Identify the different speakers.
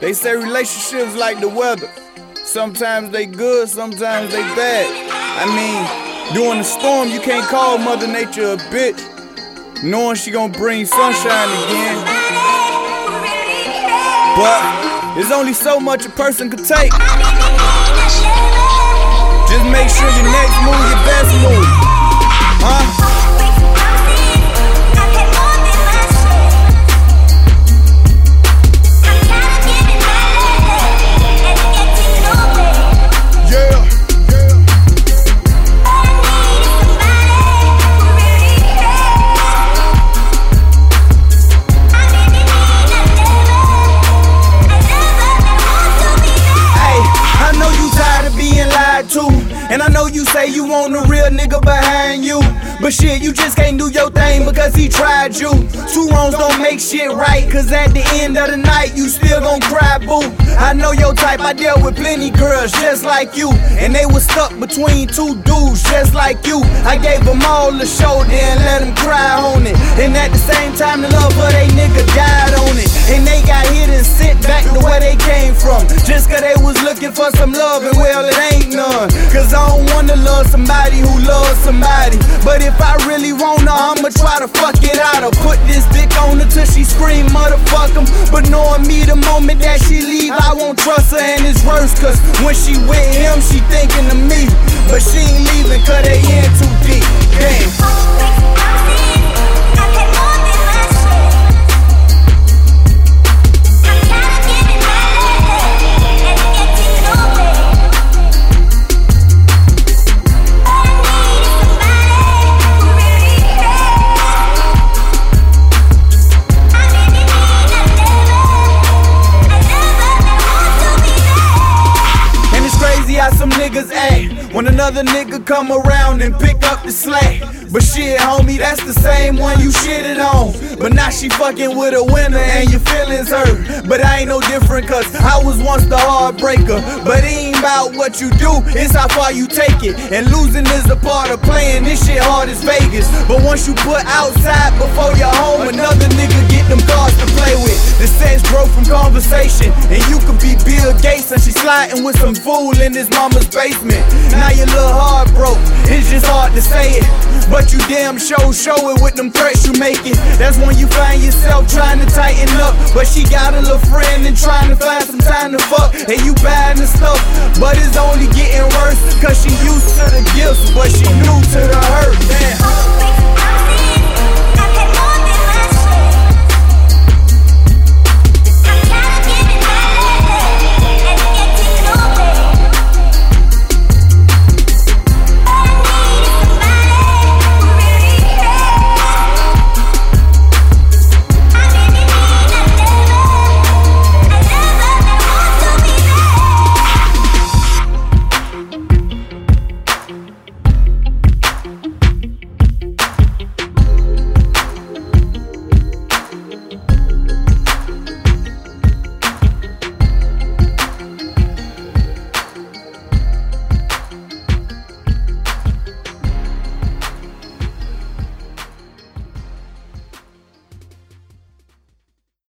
Speaker 1: They say relationships like the weather. Sometimes they good, sometimes they bad. I mean, during the storm, you can't call Mother Nature a bitch, knowing she gonna bring sunshine again. But there's only so much a person could take. Just make sure your next move your best move. Huh? Say you want a real nigga behind you. But shit, you just can't do your thing because he tried you. Two wrongs don't make shit right, cause at the end of the night, you still gon' cry, boo. I know your type, I dealt with plenty girls just like you. And they was stuck between two dudes just like you. I gave them all a shoulder and let them cry on it. And at the same time, the love for they nigga died on it. And they got hit and sent back to where they came from. Just cause they was looking for some love, and well, it But if I really her, I'ma try to fuck it out of. Put this dick on her till she scream, motherfuck him. But knowing me the moment that she leave, I won't trust her and it's worse. Cause when she with him, she thinking of me. But she ain't leaving cause they in when another nigga come around and pick up the slack. But shit, homie, that's the same one you shitted on. But now she fucking with a winner and your feelings hurt. But I ain't no different cause I was once the heartbreaker. But it ain't about what you do, it's how far you take it. And losing is a part of playing, this shit hard as Vegas. But once you put outside before you're home, another and she sliding with some fool in his mama's basement. Now your little heart broke, it's just hard to say it. But you damn show, show it with them threats you making. That's when you find yourself trying to tighten up. But she got a little friend and trying to find some time to fuck. And you buying the stuff, but it's only getting worse. Cause she used to the gifts, but she new to the hurt. Damn.